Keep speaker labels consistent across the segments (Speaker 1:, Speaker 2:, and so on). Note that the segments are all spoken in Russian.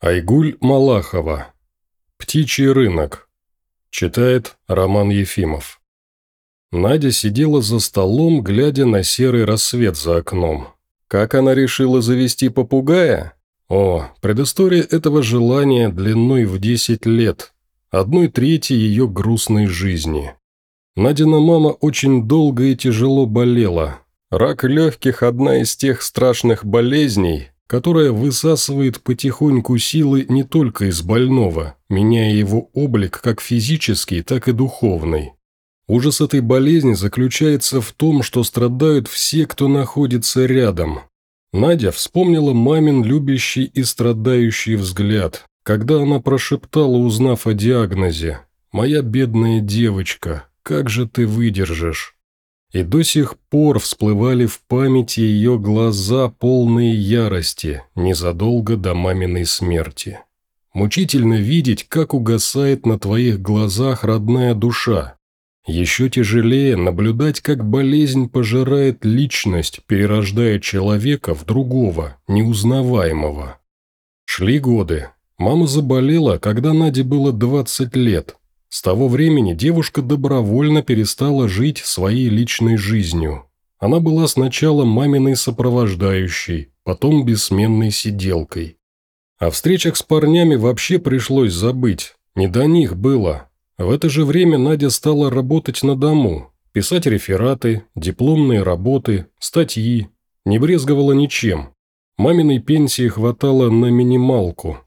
Speaker 1: Айгуль Малахова. «Птичий рынок». Читает Роман Ефимов. Надя сидела за столом, глядя на серый рассвет за окном. Как она решила завести попугая? О, предыстория этого желания длиной в 10 лет. Одной трети ее грустной жизни. Надина мама очень долго и тяжело болела. Рак легких – одна из тех страшных болезней, которая высасывает потихоньку силы не только из больного, меняя его облик как физический, так и духовный. Ужас этой болезни заключается в том, что страдают все, кто находится рядом. Надя вспомнила мамин любящий и страдающий взгляд, когда она прошептала, узнав о диагнозе, «Моя бедная девочка, как же ты выдержишь?» И до сих пор всплывали в памяти ее глаза, полные ярости, незадолго до маминой смерти. Мучительно видеть, как угасает на твоих глазах родная душа. Еще тяжелее наблюдать, как болезнь пожирает личность, перерождая человека в другого, неузнаваемого. Шли годы. Мама заболела, когда Наде было 20 лет, с того времени девушка добровольно перестала жить своей личной жизнью. Она была сначала маминой сопровождающей, потом бессменной сиделкой. О встречах с парнями вообще пришлось забыть, не до них было. В это же время Надя стала работать на дому, писать рефераты, дипломные работы, статьи, не брезговала ничем. Маминой пенсии хватало на минималку –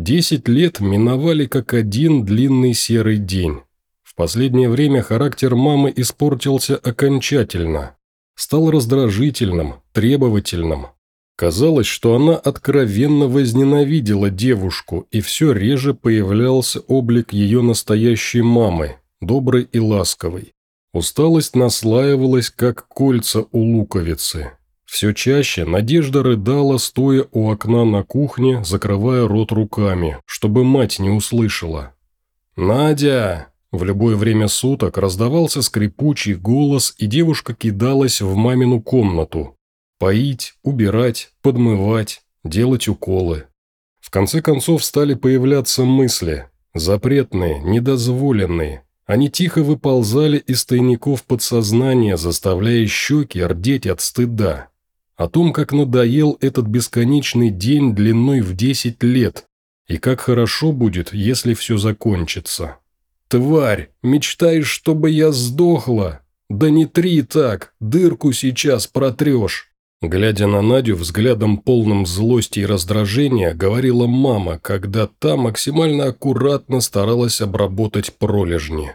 Speaker 1: Десять лет миновали как один длинный серый день. В последнее время характер мамы испортился окончательно. Стал раздражительным, требовательным. Казалось, что она откровенно возненавидела девушку, и все реже появлялся облик ее настоящей мамы, доброй и ласковой. Усталость наслаивалась, как кольца у луковицы. Все чаще Надежда рыдала, стоя у окна на кухне, закрывая рот руками, чтобы мать не услышала. «Надя!» В любое время суток раздавался скрипучий голос, и девушка кидалась в мамину комнату. Поить, убирать, подмывать, делать уколы. В конце концов стали появляться мысли. Запретные, недозволенные. Они тихо выползали из тайников подсознания, заставляя щеки рдеть от стыда о том, как надоел этот бесконечный день длиной в 10 лет, и как хорошо будет, если все закончится. «Тварь, мечтаешь, чтобы я сдохла? Да не три так, дырку сейчас протрешь!» Глядя на Надю взглядом полным злости и раздражения, говорила мама, когда та максимально аккуратно старалась обработать пролежни.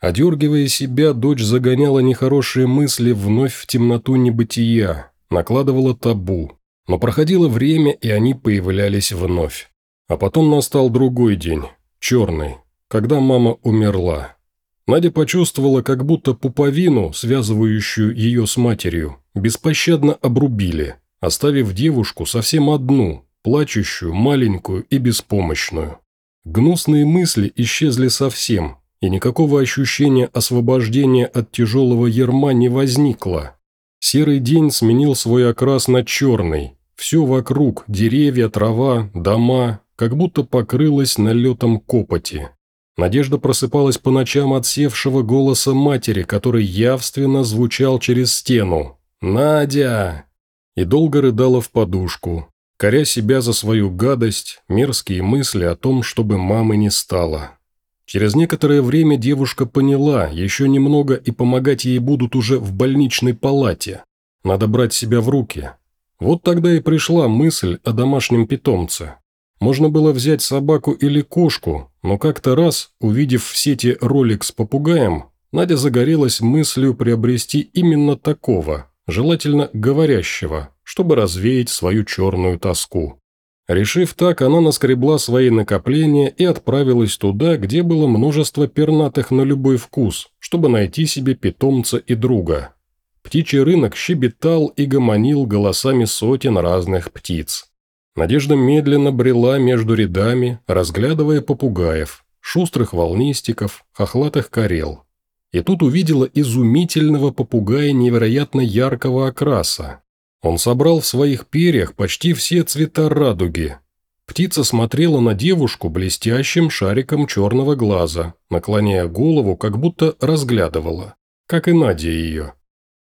Speaker 1: Одергивая себя, дочь загоняла нехорошие мысли вновь в темноту небытия, накладывала табу, но проходило время, и они появлялись вновь. А потом настал другой день, черный, когда мама умерла. Надя почувствовала, как будто пуповину, связывающую ее с матерью, беспощадно обрубили, оставив девушку совсем одну, плачущую, маленькую и беспомощную. Гнусные мысли исчезли совсем, и никакого ощущения освобождения от тяжелого ерма не возникло. Серый день сменил свой окрас на черный. Все вокруг – деревья, трава, дома – как будто покрылось налетом копоти. Надежда просыпалась по ночам от севшего голоса матери, который явственно звучал через стену. «Надя!» И долго рыдала в подушку, коря себя за свою гадость, мерзкие мысли о том, чтобы мамы не стало. Через некоторое время девушка поняла, еще немного и помогать ей будут уже в больничной палате. Надо брать себя в руки. Вот тогда и пришла мысль о домашнем питомце. Можно было взять собаку или кошку, но как-то раз, увидев в сети ролик с попугаем, Надя загорелась мыслью приобрести именно такого, желательно говорящего, чтобы развеять свою черную тоску. Решив так, она наскребла свои накопления и отправилась туда, где было множество пернатых на любой вкус, чтобы найти себе питомца и друга. Птичий рынок щебетал и гомонил голосами сотен разных птиц. Надежда медленно брела между рядами, разглядывая попугаев, шустрых волнистиков, хохлатых карел. И тут увидела изумительного попугая невероятно яркого окраса, он собрал в своих перьях почти все цвета радуги. Птица смотрела на девушку блестящим шариком черного глаза, наклоняя голову, как будто разглядывала, как и Надя ее.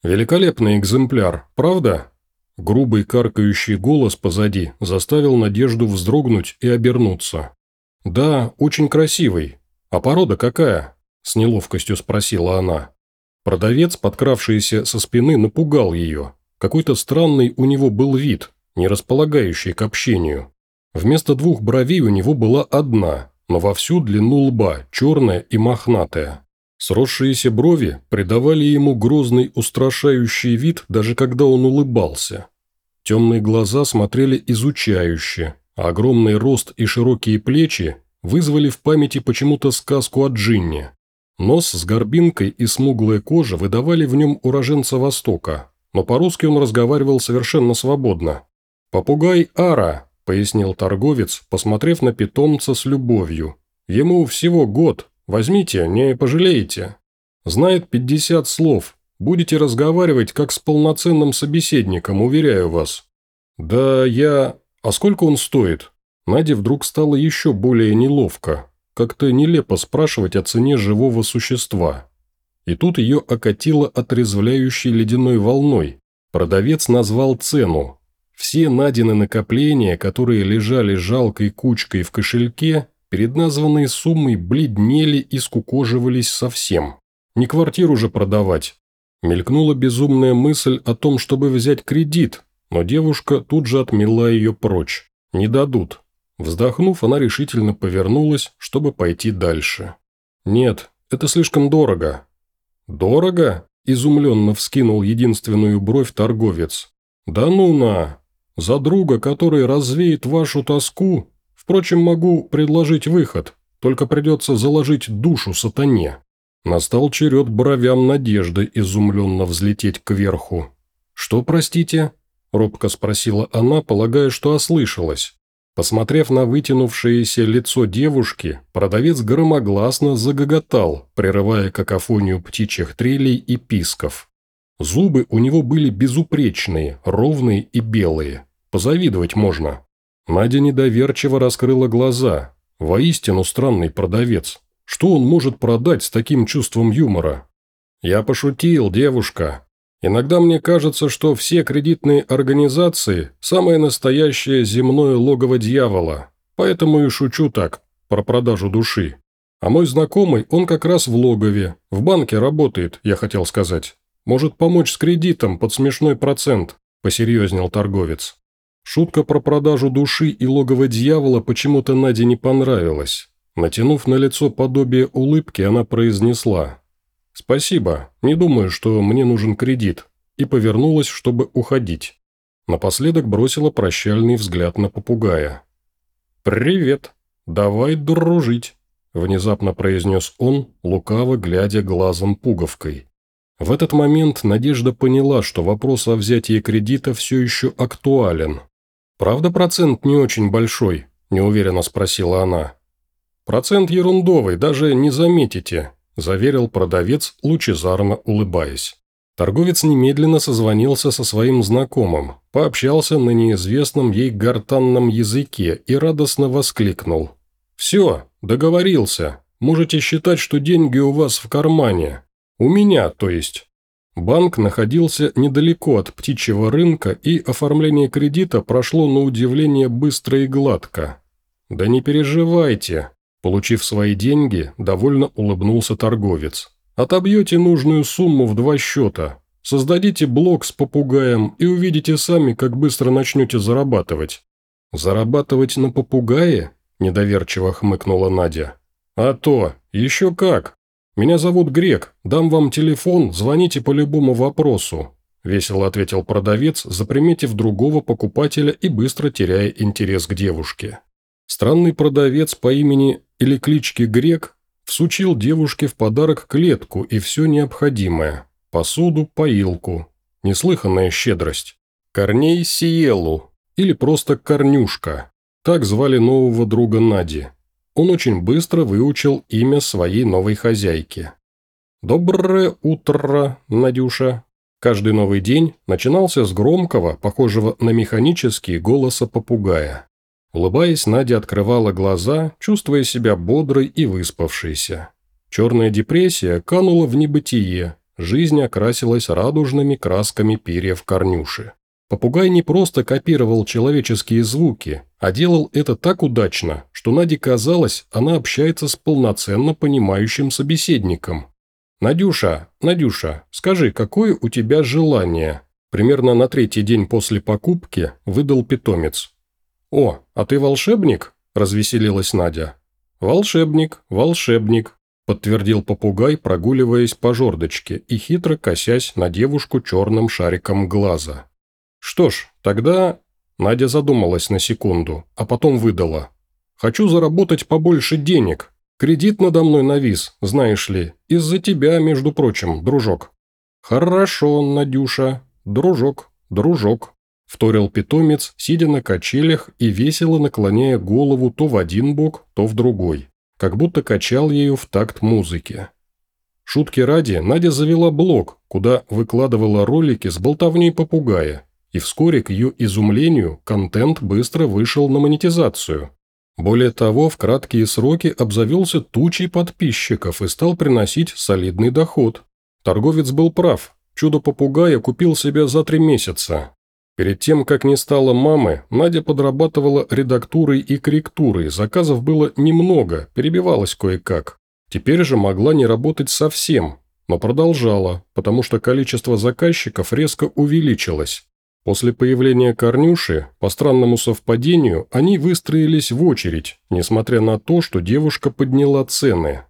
Speaker 1: «Великолепный экземпляр, правда?» Грубый каркающий голос позади заставил Надежду вздрогнуть и обернуться. «Да, очень красивый. А порода какая?» – с неловкостью спросила она. Продавец, подкравшийся со спины, напугал ее. Какой-то странный у него был вид, не располагающий к общению. Вместо двух бровей у него была одна, но во всю длину лба, черная и мохнатая. Сросшиеся брови придавали ему грозный устрашающий вид, даже когда он улыбался. Темные глаза смотрели изучающе, а огромный рост и широкие плечи вызвали в памяти почему-то сказку о Джинне. Нос с горбинкой и смуглая кожа выдавали в нем уроженца Востока, но по-русски он разговаривал совершенно свободно. «Попугай Ара», – пояснил торговец, посмотрев на питомца с любовью. «Ему всего год, Возьмите, не пожалеете. Знает 50 слов. Будете разговаривать, как с полноценным собеседником, уверяю вас. Да я... А сколько он стоит? Наде вдруг стало еще более неловко. Как-то нелепо спрашивать о цене живого существа. И тут ее окатило отрезвляющей ледяной волной. Продавец назвал цену. Все Надины накопления, которые лежали жалкой кучкой в кошельке, перед названной суммой бледнели и скукоживались совсем. Не квартиру же продавать. Мелькнула безумная мысль о том, чтобы взять кредит, но девушка тут же отмела ее прочь. Не дадут. Вздохнув, она решительно повернулась, чтобы пойти дальше. «Нет, это слишком дорого». «Дорого?» – изумленно вскинул единственную бровь торговец. «Да ну на! За друга, который развеет вашу тоску, Впрочем, могу предложить выход, только придется заложить душу сатане». Настал черед бровям надежды изумленно взлететь кверху. «Что, простите?» – робко спросила она, полагая, что ослышалась. Посмотрев на вытянувшееся лицо девушки, продавец громогласно загоготал, прерывая какофонию птичьих трелей и писков. Зубы у него были безупречные, ровные и белые. Позавидовать можно. Надя недоверчиво раскрыла глаза. Воистину странный продавец. Что он может продать с таким чувством юмора? Я пошутил, девушка. Иногда мне кажется, что все кредитные организации – самое настоящее земное логово дьявола. Поэтому и шучу так, про продажу души. А мой знакомый, он как раз в логове, в банке работает, я хотел сказать. Может помочь с кредитом под смешной процент, посерьезнел торговец. Шутка про продажу души и логово дьявола почему-то Наде не понравилась. Натянув на лицо подобие улыбки, она произнесла «Спасибо, не думаю, что мне нужен кредит», и повернулась, чтобы уходить. Напоследок бросила прощальный взгляд на попугая. «Привет, давай дружить», – внезапно произнес он, лукаво глядя глазом пуговкой. В этот момент Надежда поняла, что вопрос о взятии кредита все еще актуален, «Правда процент не очень большой?» – неуверенно спросила она. «Процент ерундовый, даже не заметите», – заверил продавец, лучезарно улыбаясь. Торговец немедленно созвонился со своим знакомым, пообщался на неизвестном ей гортанном языке и радостно воскликнул. «Все, договорился. Можете считать, что деньги у вас в кармане. У меня, то есть. Банк находился недалеко от птичьего рынка, и оформление кредита прошло на удивление быстро и гладко. «Да не переживайте», – получив свои деньги, довольно улыбнулся торговец. «Отобьете нужную сумму в два счета, создадите блок с попугаем и увидите сами, как быстро начнете зарабатывать». «Зарабатывать на попугае?» – недоверчиво хмыкнула Надя. «А то, еще как!» «Меня зовут Грек, дам вам телефон, звоните по любому вопросу», – весело ответил продавец, заприметив другого покупателя и быстро теряя интерес к девушке. Странный продавец по имени или кличке Грек всучил девушке в подарок клетку и все необходимое – посуду, поилку. Неслыханная щедрость. Корней Сиелу, или просто Корнюшка. Так звали нового друга Нади он очень быстро выучил имя своей новой хозяйки. «Доброе утро, Надюша!» Каждый новый день начинался с громкого, похожего на механический голоса попугая. Улыбаясь, Надя открывала глаза, чувствуя себя бодрой и выспавшейся. Черная депрессия канула в небытие, жизнь окрасилась радужными красками перьев корнюши. Попугай не просто копировал человеческие звуки, а делал это так удачно, что Наде казалось, она общается с полноценно понимающим собеседником. «Надюша, Надюша, скажи, какое у тебя желание?» Примерно на третий день после покупки выдал питомец. «О, а ты волшебник?» – развеселилась Надя. «Волшебник, волшебник», – подтвердил попугай, прогуливаясь по жердочке и хитро косясь на девушку черным шариком глаза. «Что ж, тогда...» Надя задумалась на секунду, а потом выдала. «Хочу заработать побольше денег. Кредит надо мной навис, знаешь ли. Из-за тебя, между прочим, дружок». «Хорошо, Надюша. Дружок, дружок», – вторил питомец, сидя на качелях и весело наклоняя голову то в один бок, то в другой, как будто качал ею в такт музыки. Шутки ради, Надя завела блог, куда выкладывала ролики с болтовней попугая, и вскоре, к ее изумлению, контент быстро вышел на монетизацию. Более того, в краткие сроки обзавелся тучей подписчиков и стал приносить солидный доход. Торговец был прав, чудо-попугая купил себе за три месяца. Перед тем, как не стало мамы, Надя подрабатывала редактурой и корректурой, заказов было немного, перебивалась кое-как. Теперь же могла не работать совсем, но продолжала, потому что количество заказчиков резко увеличилось. После появления Корнюши, по странному совпадению, они выстроились в очередь, несмотря на то, что девушка подняла цены.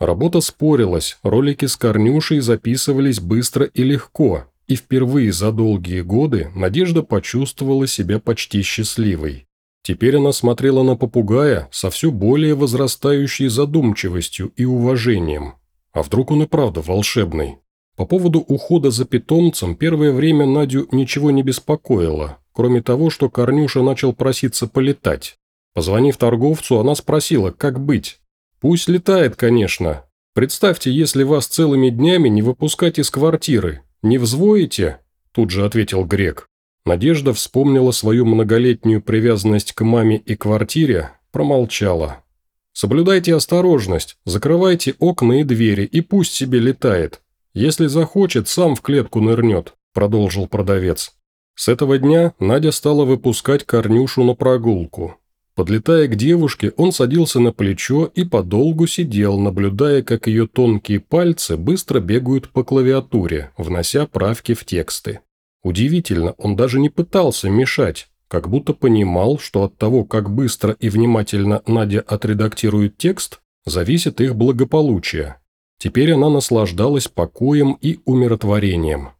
Speaker 1: Работа спорилась, ролики с Корнюшей записывались быстро и легко, и впервые за долгие годы Надежда почувствовала себя почти счастливой. Теперь она смотрела на попугая со все более возрастающей задумчивостью и уважением. А вдруг он и правда волшебный? По поводу ухода за питомцем первое время Надю ничего не беспокоило, кроме того, что Корнюша начал проситься полетать. Позвонив торговцу, она спросила, как быть. «Пусть летает, конечно. Представьте, если вас целыми днями не выпускать из квартиры. Не взвоите?» Тут же ответил Грек. Надежда вспомнила свою многолетнюю привязанность к маме и квартире, промолчала. «Соблюдайте осторожность, закрывайте окна и двери, и пусть себе летает. «Если захочет, сам в клетку нырнет», – продолжил продавец. С этого дня Надя стала выпускать Корнюшу на прогулку. Подлетая к девушке, он садился на плечо и подолгу сидел, наблюдая, как ее тонкие пальцы быстро бегают по клавиатуре, внося правки в тексты. Удивительно, он даже не пытался мешать, как будто понимал, что от того, как быстро и внимательно Надя отредактирует текст, зависит их благополучие. Теперь она наслаждалась покоем и умиротворением.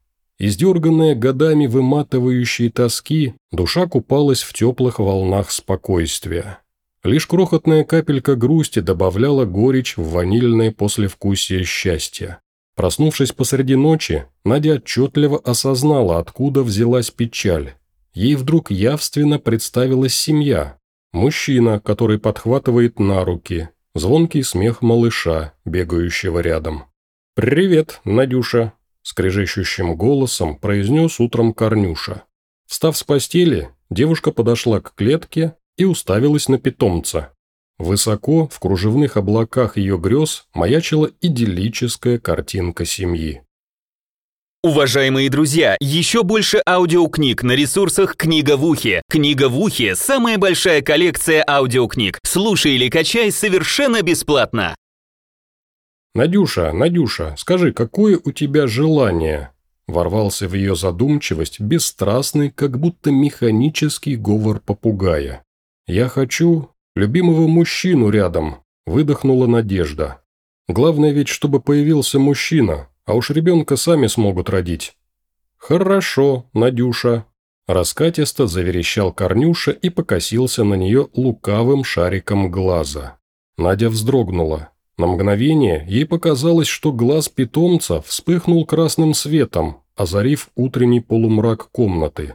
Speaker 1: Издерганная годами выматывающей тоски, душа купалась в теплых волнах спокойствия. Лишь крохотная капелька грусти добавляла горечь в ванильное послевкусие счастья. Проснувшись посреди ночи, Надя отчетливо осознала, откуда взялась печаль. Ей вдруг явственно представилась семья. Мужчина, который подхватывает на руки, Звонкий смех малыша, бегающего рядом. «Привет, Надюша!» – скрежещущим голосом произнес утром Корнюша. Встав с постели, девушка подошла к клетке и уставилась на питомца. Высоко, в кружевных облаках ее грез, маячила идиллическая картинка семьи.
Speaker 2: Уважаемые друзья, еще больше аудиокниг на ресурсах «Книга в ухе». «Книга в ухе» — самая большая коллекция аудиокниг. Слушай или качай совершенно бесплатно.
Speaker 1: «Надюша, Надюша, скажи, какое у тебя желание?» Ворвался в ее задумчивость бесстрастный, как будто механический говор попугая. «Я хочу любимого мужчину рядом», – выдохнула Надежда. «Главное ведь, чтобы появился мужчина, а уж ребенка сами смогут родить». «Хорошо, Надюша», – раскатисто заверещал Корнюша и покосился на нее лукавым шариком глаза. Надя вздрогнула. На мгновение ей показалось, что глаз питомца вспыхнул красным светом, озарив утренний полумрак комнаты.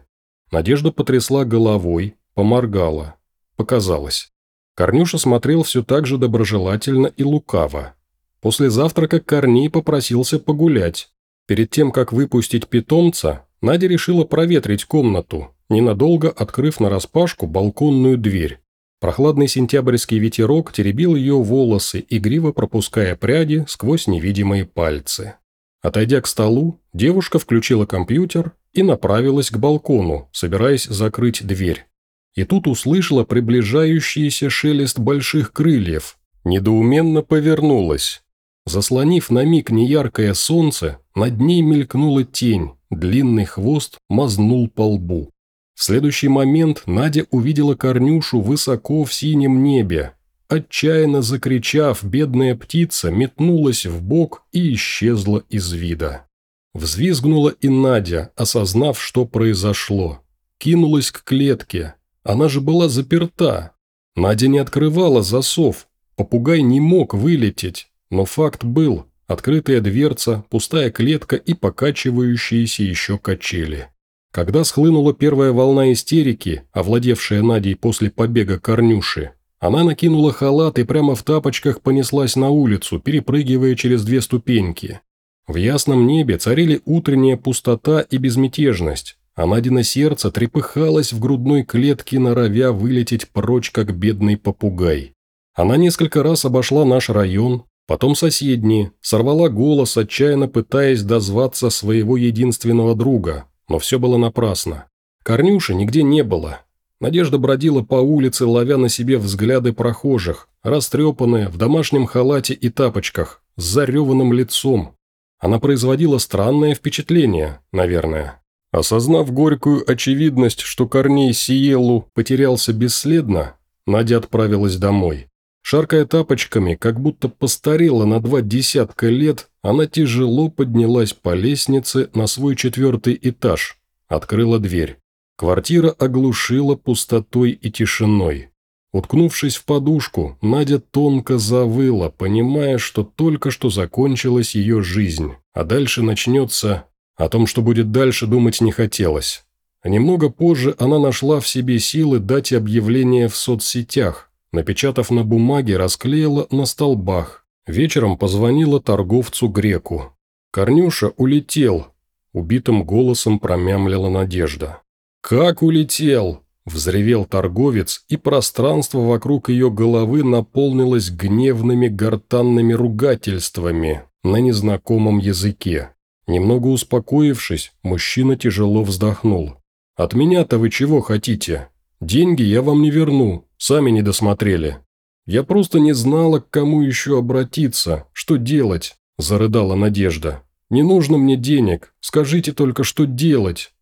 Speaker 1: Надежда потрясла головой, поморгала. Показалось. Корнюша смотрел все так же доброжелательно и лукаво. После завтрака Корней попросился погулять. Перед тем, как выпустить питомца, Надя решила проветрить комнату, ненадолго открыв нараспашку балконную дверь. Прохладный сентябрьский ветерок теребил ее волосы, игриво пропуская пряди сквозь невидимые пальцы. Отойдя к столу, девушка включила компьютер и направилась к балкону, собираясь закрыть дверь. И тут услышала приближающийся шелест больших крыльев. Недоуменно повернулась. Заслонив на миг неяркое солнце, над ней мелькнула тень, длинный хвост мазнул по лбу. В следующий момент Надя увидела Корнюшу высоко в синем небе. Отчаянно закричав, бедная птица метнулась в бок и исчезла из вида. Взвизгнула и Надя, осознав, что произошло. Кинулась к клетке. Она же была заперта. Надя не открывала засов. Попугай не мог вылететь. Но факт был – открытая дверца, пустая клетка и покачивающиеся еще качели. Когда схлынула первая волна истерики, овладевшая Надей после побега Корнюши, она накинула халат и прямо в тапочках понеслась на улицу, перепрыгивая через две ступеньки. В ясном небе царили утренняя пустота и безмятежность, а Надина сердце трепыхалось в грудной клетке, норовя вылететь прочь, как бедный попугай. Она несколько раз обошла наш район, потом соседние, сорвала голос, отчаянно пытаясь дозваться своего единственного друга, но все было напрасно. Корнюши нигде не было. Надежда бродила по улице, ловя на себе взгляды прохожих, растрепанная, в домашнем халате и тапочках, с зареванным лицом. Она производила странное впечатление, наверное. Осознав горькую очевидность, что Корней Сиелу потерялся бесследно, Надя отправилась домой. Шаркая тапочками, как будто постарела на два десятка лет, она тяжело поднялась по лестнице на свой четвертый этаж, открыла дверь. Квартира оглушила пустотой и тишиной. Уткнувшись в подушку, Надя тонко завыла, понимая, что только что закончилась ее жизнь, а дальше начнется... О том, что будет дальше, думать не хотелось. Немного позже она нашла в себе силы дать объявление в соцсетях, Напечатав на бумаге, расклеила на столбах. Вечером позвонила торговцу-греку. «Корнюша улетел», – убитым голосом промямлила Надежда. «Как улетел?» – взревел торговец, и пространство вокруг ее головы наполнилось гневными гортанными ругательствами на незнакомом языке. Немного успокоившись, мужчина тяжело вздохнул. «От меня-то вы чего хотите? Деньги я вам не верну, Сами не досмотрели. Я просто не знала, к кому еще обратиться, что делать», – зарыдала Надежда. «Не нужно мне денег, скажите только, что делать».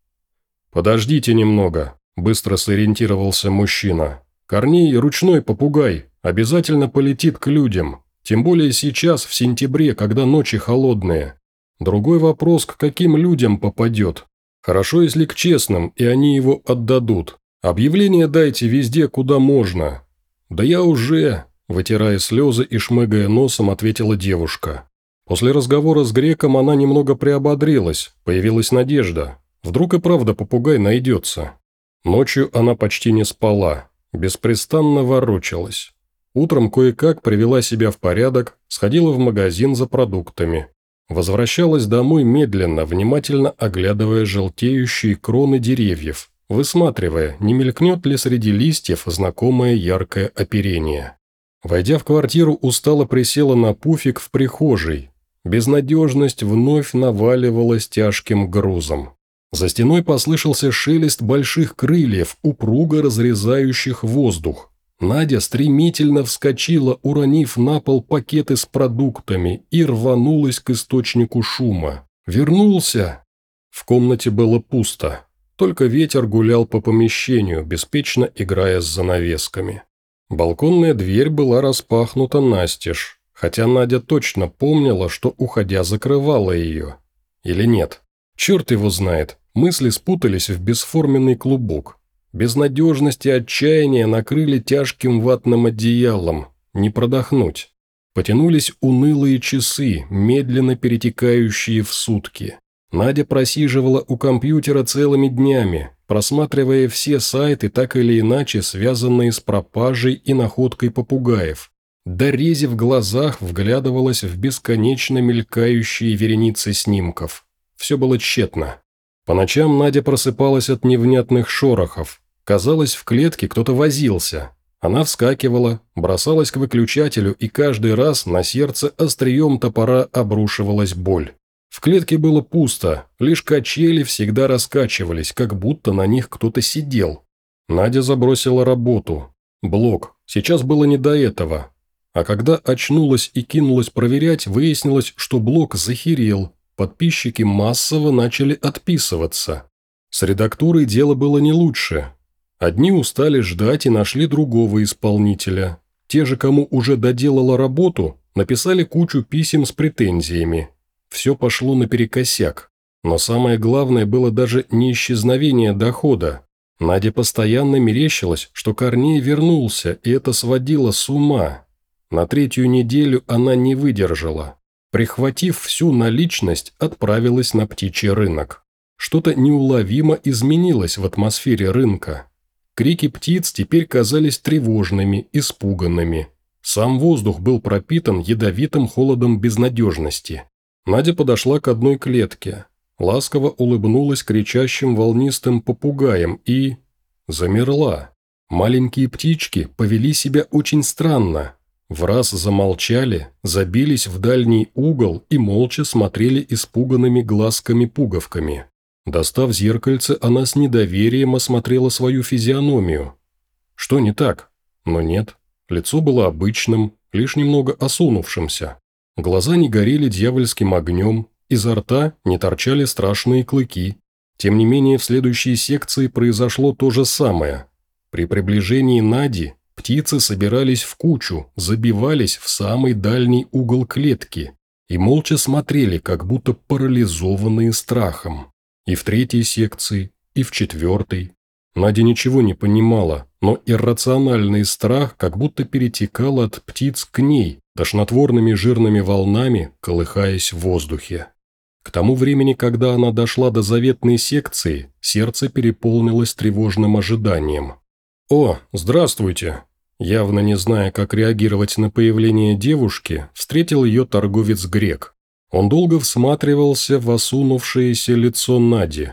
Speaker 1: «Подождите немного», – быстро сориентировался мужчина. «Корней – ручной попугай, обязательно полетит к людям, тем более сейчас, в сентябре, когда ночи холодные. Другой вопрос, к каким людям попадет. Хорошо, если к честным, и они его отдадут. «Объявление дайте везде, куда можно». «Да я уже...» – вытирая слезы и шмыгая носом, ответила девушка. После разговора с греком она немного приободрилась, появилась надежда. Вдруг и правда попугай найдется. Ночью она почти не спала, беспрестанно ворочалась. Утром кое-как привела себя в порядок, сходила в магазин за продуктами. Возвращалась домой медленно, внимательно оглядывая желтеющие кроны деревьев, высматривая, не мелькнет ли среди листьев знакомое яркое оперение. Войдя в квартиру, устало присела на пуфик в прихожей. Безнадежность вновь наваливалась тяжким грузом. За стеной послышался шелест больших крыльев, упруго разрезающих воздух. Надя стремительно вскочила, уронив на пол пакеты с продуктами, и рванулась к источнику шума. «Вернулся!» В комнате было пусто. Только ветер гулял по помещению, беспечно играя с занавесками. Балконная дверь была распахнута настежь, хотя Надя точно помнила, что, уходя, закрывала ее. Или нет? Черт его знает, мысли спутались в бесформенный клубок. Безнадежность и отчаяние накрыли тяжким ватным одеялом. Не продохнуть. Потянулись унылые часы, медленно перетекающие в сутки. Надя просиживала у компьютера целыми днями, просматривая все сайты, так или иначе связанные с пропажей и находкой попугаев. Дорези в глазах вглядывалась в бесконечно мелькающие вереницы снимков. Все было тщетно. По ночам Надя просыпалась от невнятных шорохов. Казалось, в клетке кто-то возился. Она вскакивала, бросалась к выключателю, и каждый раз на сердце острием топора обрушивалась боль. В клетке было пусто, лишь качели всегда раскачивались, как будто на них кто-то сидел. Надя забросила работу. Блок. Сейчас было не до этого. А когда очнулась и кинулась проверять, выяснилось, что блок захерел. Подписчики массово начали отписываться. С редактурой дело было не лучше. Одни устали ждать и нашли другого исполнителя. Те же, кому уже доделала работу, написали кучу писем с претензиями. Все пошло наперекосяк. Но самое главное было даже не исчезновение дохода. Надя постоянно мерещилась, что Корней вернулся, и это сводило с ума. На третью неделю она не выдержала. Прихватив всю наличность, отправилась на птичий рынок. Что-то неуловимо изменилось в атмосфере рынка. Крики птиц теперь казались тревожными, испуганными. Сам воздух был пропитан ядовитым холодом безнадежности. Надя подошла к одной клетке, ласково улыбнулась кричащим волнистым попугаем и... замерла. Маленькие птички повели себя очень странно. В раз замолчали, забились в дальний угол и молча смотрели испуганными глазками-пуговками. Достав зеркальце, она с недоверием осмотрела свою физиономию. Что не так? Но нет. Лицо было обычным, лишь немного осунувшимся. Глаза не горели дьявольским огнем, изо рта не торчали страшные клыки. Тем не менее, в следующей секции произошло то же самое. При приближении Нади птицы собирались в кучу, забивались в самый дальний угол клетки и молча смотрели, как будто парализованные страхом. И в третьей секции, и в четвертой. Надя ничего не понимала, но иррациональный страх как будто перетекал от птиц к ней, тошнотворными жирными волнами, колыхаясь в воздухе. К тому времени, когда она дошла до заветной секции, сердце переполнилось тревожным ожиданием. «О, здравствуйте!» Явно не зная, как реагировать на появление девушки, встретил ее торговец-грек. Он долго всматривался в осунувшееся лицо Нади.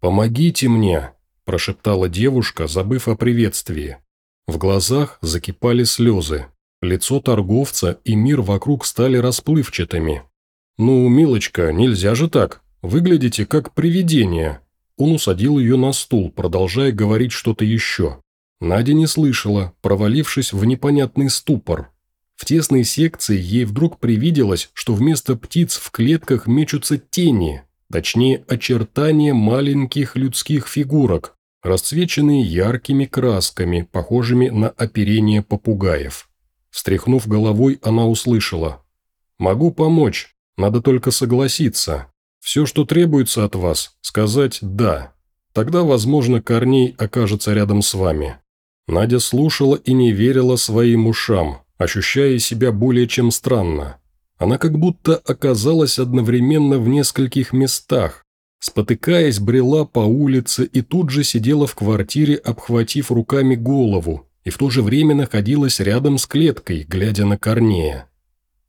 Speaker 1: «Помогите мне!» – прошептала девушка, забыв о приветствии. В глазах закипали слезы. Лицо торговца и мир вокруг стали расплывчатыми. «Ну, милочка, нельзя же так. Выглядите как привидение». Он усадил ее на стул, продолжая говорить что-то еще. Надя не слышала, провалившись в непонятный ступор. В тесной секции ей вдруг привиделось, что вместо птиц в клетках мечутся тени, точнее очертания маленьких людских фигурок, расцвеченные яркими красками, похожими на оперение попугаев. Встряхнув головой, она услышала. «Могу помочь, надо только согласиться. Все, что требуется от вас, сказать «да». Тогда, возможно, Корней окажется рядом с вами». Надя слушала и не верила своим ушам ощущая себя более чем странно. Она как будто оказалась одновременно в нескольких местах, спотыкаясь, брела по улице и тут же сидела в квартире, обхватив руками голову, и в то же время находилась рядом с клеткой, глядя на Корнея.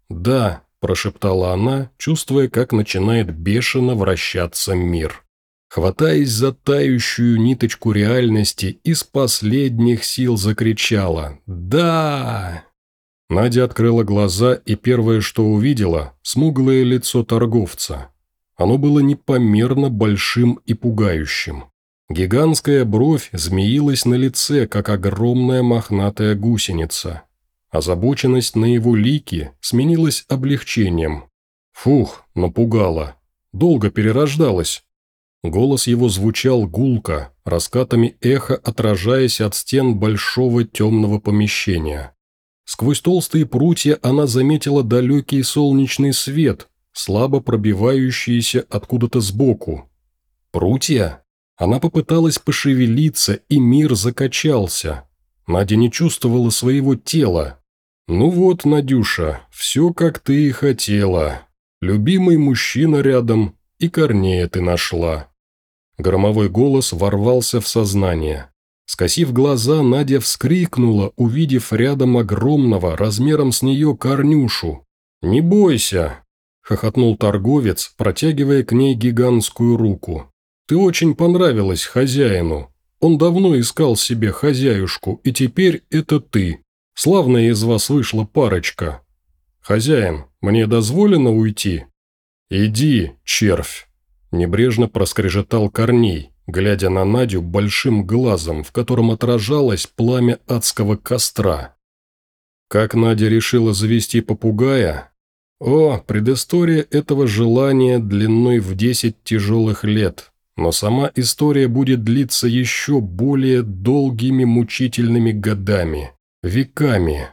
Speaker 1: «Да», – прошептала она, чувствуя, как начинает бешено вращаться мир. Хватаясь за тающую ниточку реальности, из последних сил закричала «Да!». Надя открыла глаза и первое, что увидела – смуглое лицо торговца. Оно было непомерно большим и пугающим. Гигантская бровь змеилась на лице, как огромная мохнатая гусеница. Озабоченность на его лике сменилась облегчением. Фух, напугала. Долго перерождалась. Голос его звучал гулко, раскатами эха отражаясь от стен большого темного помещения. Сквозь толстые прутья она заметила далекий солнечный свет, слабо пробивающийся откуда-то сбоку. Прутья? Она попыталась пошевелиться, и мир закачался. Надя не чувствовала своего тела. «Ну вот, Надюша, все как ты и хотела. Любимый мужчина рядом, и Корнея ты нашла». Громовой голос ворвался в сознание. Скосив глаза, Надя вскрикнула, увидев рядом огромного, размером с нее корнюшу. «Не бойся!» – хохотнул торговец, протягивая к ней гигантскую руку. «Ты очень понравилась хозяину. Он давно искал себе хозяюшку, и теперь это ты. Славная из вас вышла парочка. Хозяин, мне дозволено уйти?» «Иди, червь!» – небрежно проскрежетал Корней, глядя на Надю большим глазом, в котором отражалось пламя адского костра. Как Надя решила завести попугая? О, предыстория этого желания длиной в десять тяжелых лет. Но сама история будет длиться еще более долгими мучительными годами, веками.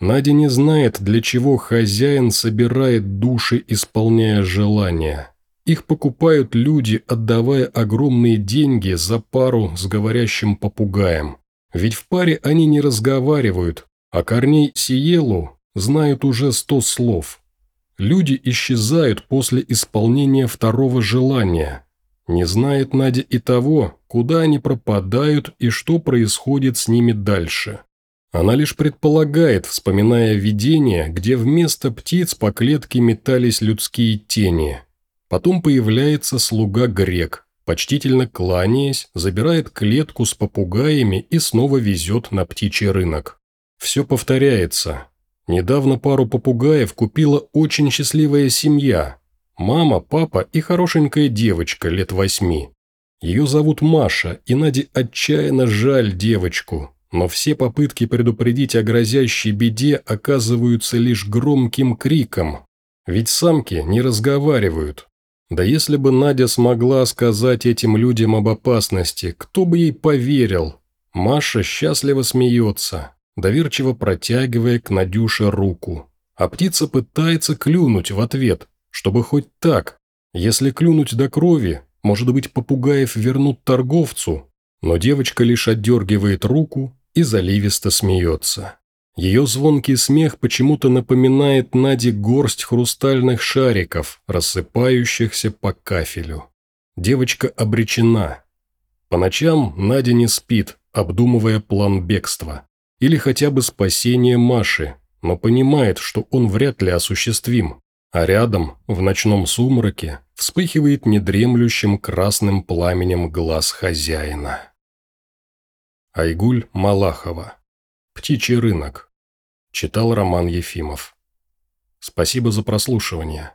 Speaker 1: Надя не знает, для чего хозяин собирает души, исполняя желания. Их покупают люди, отдавая огромные деньги за пару с говорящим попугаем. Ведь в паре они не разговаривают, а Корней Сиелу знают уже сто слов. Люди исчезают после исполнения второго желания. Не знает Надя и того, куда они пропадают и что происходит с ними дальше. Она лишь предполагает, вспоминая видение, где вместо птиц по клетке метались людские тени – Потом появляется слуга-грек, почтительно кланяясь, забирает клетку с попугаями и снова везет на птичий рынок. Все повторяется. Недавно пару попугаев купила очень счастливая семья. Мама, папа и хорошенькая девочка лет восьми. Ее зовут Маша, и Наде отчаянно жаль девочку, но все попытки предупредить о грозящей беде оказываются лишь громким криком. Ведь самки не разговаривают, да если бы Надя смогла сказать этим людям об опасности, кто бы ей поверил? Маша счастливо смеется, доверчиво протягивая к Надюше руку. А птица пытается клюнуть в ответ, чтобы хоть так. Если клюнуть до крови, может быть, попугаев вернут торговцу, но девочка лишь отдергивает руку и заливисто смеется. Ее звонкий смех почему-то напоминает Наде горсть хрустальных шариков, рассыпающихся по кафелю. Девочка обречена. По ночам Надя не спит, обдумывая план бегства. Или хотя бы спасение Маши, но понимает, что он вряд ли осуществим. А рядом, в ночном сумраке, вспыхивает недремлющим красным пламенем глаз хозяина. Айгуль Малахова «Птичий рынок». Читал Роман Ефимов. Спасибо за прослушивание.